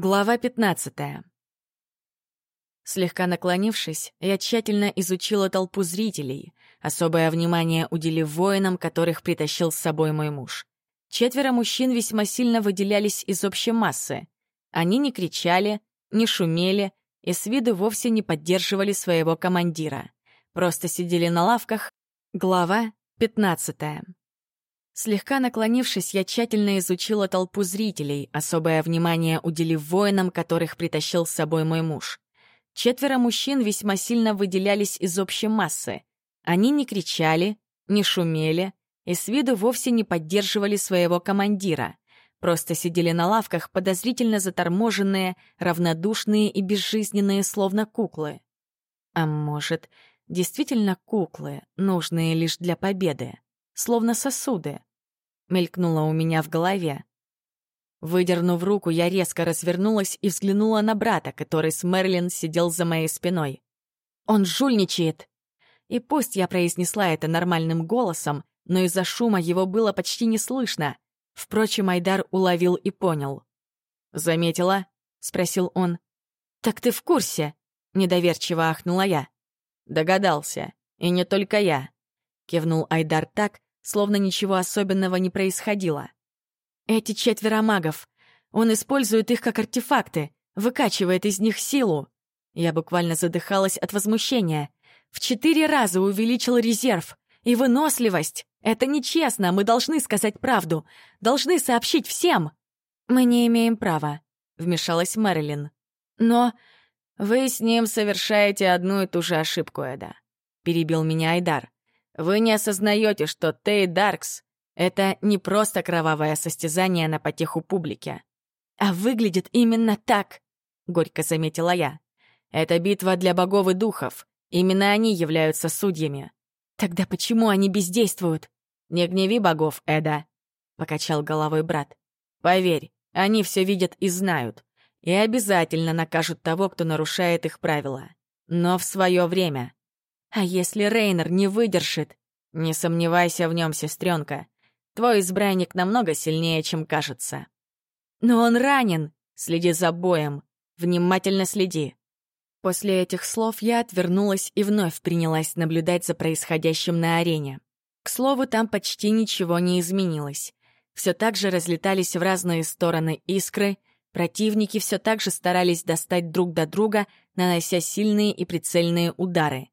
Глава 15. Слегка наклонившись, я тщательно изучила толпу зрителей, особое внимание уделив воинам, которых притащил с собой мой муж. Четверо мужчин весьма сильно выделялись из общей массы. Они не кричали, не шумели и с виду вовсе не поддерживали своего командира. Просто сидели на лавках. Глава 15. Слегка наклонившись, я тщательно изучила толпу зрителей, особое внимание уделив воинам, которых притащил с собой мой муж. Четверо мужчин весьма сильно выделялись из общей массы. Они не кричали, не шумели и с виду вовсе не поддерживали своего командира. Просто сидели на лавках, подозрительно заторможенные, равнодушные и безжизненные, словно куклы. А может, действительно куклы, нужные лишь для победы, словно сосуды мелькнуло у меня в голове. Выдернув руку, я резко развернулась и взглянула на брата, который с Мерлин сидел за моей спиной. «Он жульничает!» И пусть я произнесла это нормальным голосом, но из-за шума его было почти не слышно. Впрочем, Айдар уловил и понял. «Заметила?» — спросил он. «Так ты в курсе?» — недоверчиво ахнула я. «Догадался. И не только я», — кивнул Айдар так, словно ничего особенного не происходило. Эти четверо магов. Он использует их как артефакты, выкачивает из них силу. Я буквально задыхалась от возмущения. В четыре раза увеличил резерв. И выносливость. Это нечестно, мы должны сказать правду. Должны сообщить всем. Мы не имеем права, вмешалась Мэрилин. Но вы с ним совершаете одну и ту же ошибку, Эда. Перебил меня Айдар. Вы не осознаете, что Тей Даркс — это не просто кровавое состязание на потеху публике. А выглядит именно так, — горько заметила я. Это битва для богов и духов. Именно они являются судьями. Тогда почему они бездействуют? Не гневи богов, Эда, — покачал головой брат. Поверь, они все видят и знают. И обязательно накажут того, кто нарушает их правила. Но в свое время. А если Рейнер не выдержит? Не сомневайся в нем, сестренка. Твой избранник намного сильнее, чем кажется. Но он ранен. Следи за боем. Внимательно следи. После этих слов я отвернулась и вновь принялась наблюдать за происходящим на арене. К слову, там почти ничего не изменилось. Все так же разлетались в разные стороны искры, противники все так же старались достать друг до друга, нанося сильные и прицельные удары.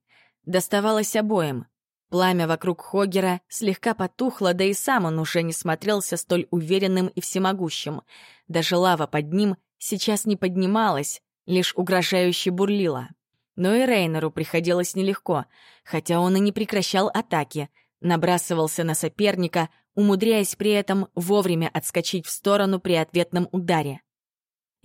Доставалось обоим. Пламя вокруг Хогера слегка потухло, да и сам он уже не смотрелся столь уверенным и всемогущим. Даже лава под ним сейчас не поднималась, лишь угрожающе бурлила. Но и Рейнеру приходилось нелегко, хотя он и не прекращал атаки, набрасывался на соперника, умудряясь при этом вовремя отскочить в сторону при ответном ударе.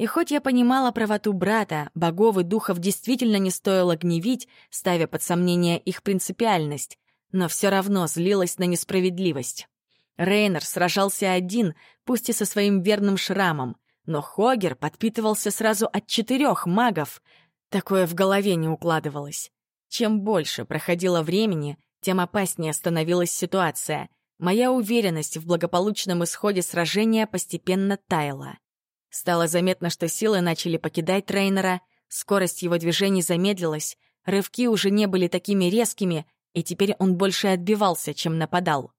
И хоть я понимала правоту брата, богов и духов действительно не стоило гневить, ставя под сомнение их принципиальность, но все равно злилась на несправедливость. Рейнер сражался один, пусть и со своим верным шрамом, но Хогер подпитывался сразу от четырех магов. Такое в голове не укладывалось. Чем больше проходило времени, тем опаснее становилась ситуация. Моя уверенность в благополучном исходе сражения постепенно таяла. Стало заметно, что силы начали покидать трейнера, скорость его движений замедлилась, рывки уже не были такими резкими, и теперь он больше отбивался, чем нападал.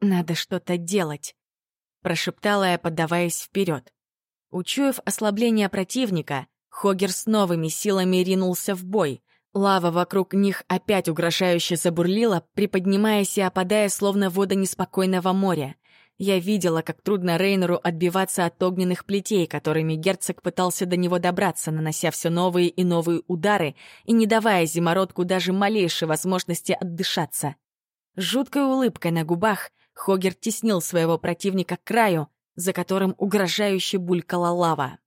«Надо что-то делать», — прошептала я, поддаваясь вперед. Учуяв ослабление противника, Хогер с новыми силами ринулся в бой. Лава вокруг них опять угрожающе забурлила, приподнимаясь и опадая, словно вода неспокойного моря. Я видела, как трудно Рейнеру отбиваться от огненных плетей, которыми герцог пытался до него добраться, нанося все новые и новые удары и не давая зимородку даже малейшей возможности отдышаться. жуткой улыбкой на губах Хогер теснил своего противника к краю, за которым угрожающе булькала лава.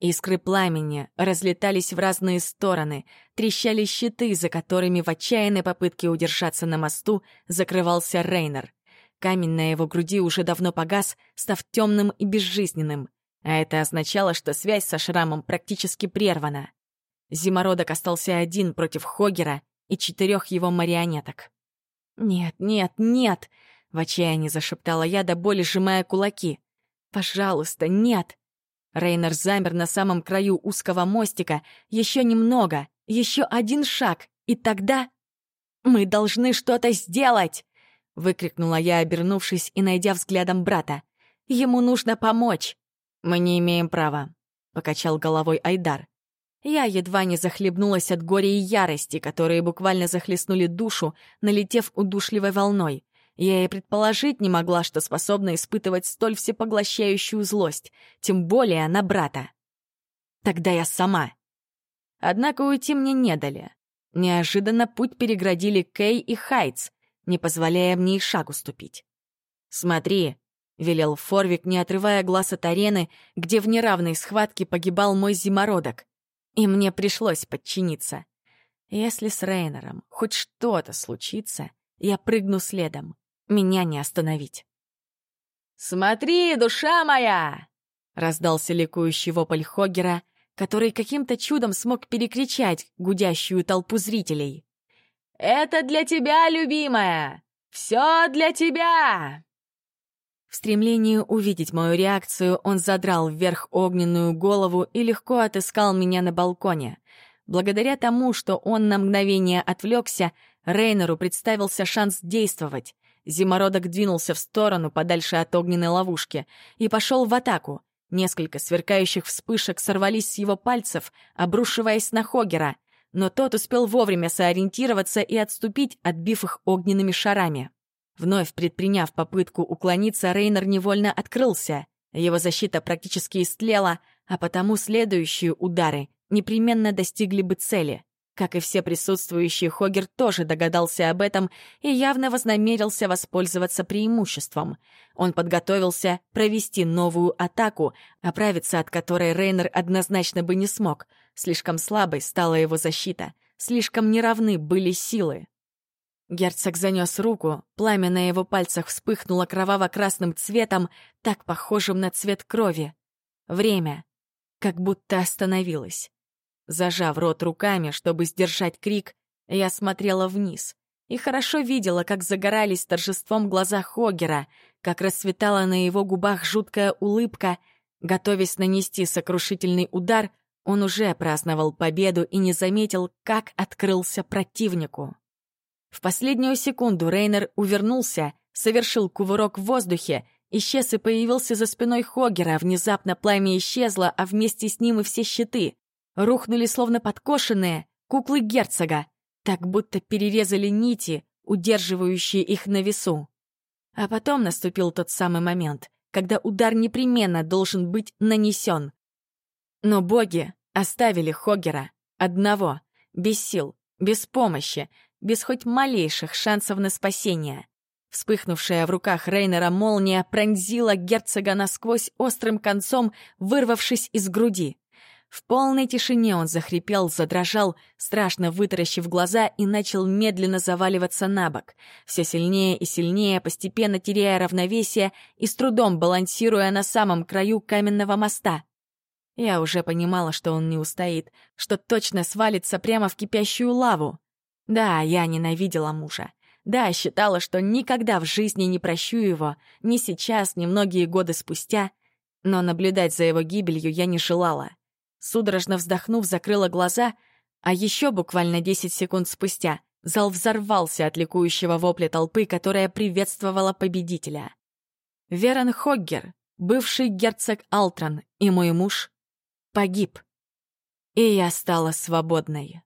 Искры пламени разлетались в разные стороны, трещали щиты, за которыми в отчаянной попытке удержаться на мосту закрывался Рейнер. Камень на его груди уже давно погас, став темным и безжизненным, а это означало, что связь со шрамом практически прервана. Зимородок остался один против Хогера и четырех его марионеток. «Нет, нет, нет!» — в отчаянии зашептала я, до боли сжимая кулаки. «Пожалуйста, нет!» Рейнер замер на самом краю узкого мостика. Еще немного, еще один шаг, и тогда... «Мы должны что-то сделать!» — выкрикнула я, обернувшись и найдя взглядом брата. «Ему нужно помочь!» «Мы не имеем права», — покачал головой Айдар. Я едва не захлебнулась от горя и ярости, которые буквально захлестнули душу, налетев удушливой волной. Я и предположить не могла, что способна испытывать столь всепоглощающую злость, тем более на брата. Тогда я сама. Однако уйти мне не дали. Неожиданно путь переградили Кей и Хайтс, не позволяя мне и шагу ступить. «Смотри», — велел Форвик, не отрывая глаз от арены, где в неравной схватке погибал мой зимородок. И мне пришлось подчиниться. Если с Рейнером хоть что-то случится, я прыгну следом. Меня не остановить. «Смотри, душа моя!» — раздался ликующий вопль Хоггера, который каким-то чудом смог перекричать гудящую толпу зрителей. «Это для тебя, любимая! Все для тебя!» В стремлении увидеть мою реакцию он задрал вверх огненную голову и легко отыскал меня на балконе. Благодаря тому, что он на мгновение отвлекся, Рейнеру представился шанс действовать. Зимородок двинулся в сторону, подальше от огненной ловушки, и пошел в атаку. Несколько сверкающих вспышек сорвались с его пальцев, обрушиваясь на Хогера, но тот успел вовремя сориентироваться и отступить, отбив их огненными шарами. Вновь предприняв попытку уклониться, Рейнер невольно открылся. Его защита практически истлела, а потому следующие удары непременно достигли бы цели. Как и все присутствующие, Хогер тоже догадался об этом и явно вознамерился воспользоваться преимуществом. Он подготовился провести новую атаку, оправиться от которой Рейнер однозначно бы не смог. Слишком слабой стала его защита, слишком неравны были силы. Герцог занес руку, пламя на его пальцах вспыхнуло кроваво-красным цветом, так похожим на цвет крови. Время как будто остановилось. Зажав рот руками, чтобы сдержать крик, я смотрела вниз и хорошо видела, как загорались торжеством глаза Хогера, как расцветала на его губах жуткая улыбка. Готовясь нанести сокрушительный удар, он уже праздновал победу и не заметил, как открылся противнику. В последнюю секунду Рейнер увернулся, совершил кувырок в воздухе, исчез и появился за спиной Хогера. Внезапно пламя исчезло, а вместе с ним и все щиты. Рухнули словно подкошенные куклы герцога, так будто перерезали нити, удерживающие их на весу. А потом наступил тот самый момент, когда удар непременно должен быть нанесен. Но боги оставили Хогера одного, без сил, без помощи, без хоть малейших шансов на спасение. Вспыхнувшая в руках Рейнера молния пронзила герцога насквозь острым концом, вырвавшись из груди. В полной тишине он захрипел, задрожал, страшно вытаращив глаза и начал медленно заваливаться на бок, все сильнее и сильнее, постепенно теряя равновесие и с трудом балансируя на самом краю каменного моста. Я уже понимала, что он не устоит, что точно свалится прямо в кипящую лаву. Да, я ненавидела мужа. Да, считала, что никогда в жизни не прощу его, ни сейчас, ни многие годы спустя. Но наблюдать за его гибелью я не желала. Судорожно вздохнув, закрыла глаза, а еще буквально 10 секунд спустя зал взорвался от ликующего вопля толпы, которая приветствовала победителя. Верон Хоггер, бывший герцог Алтрон и мой муж, погиб. И я стала свободной.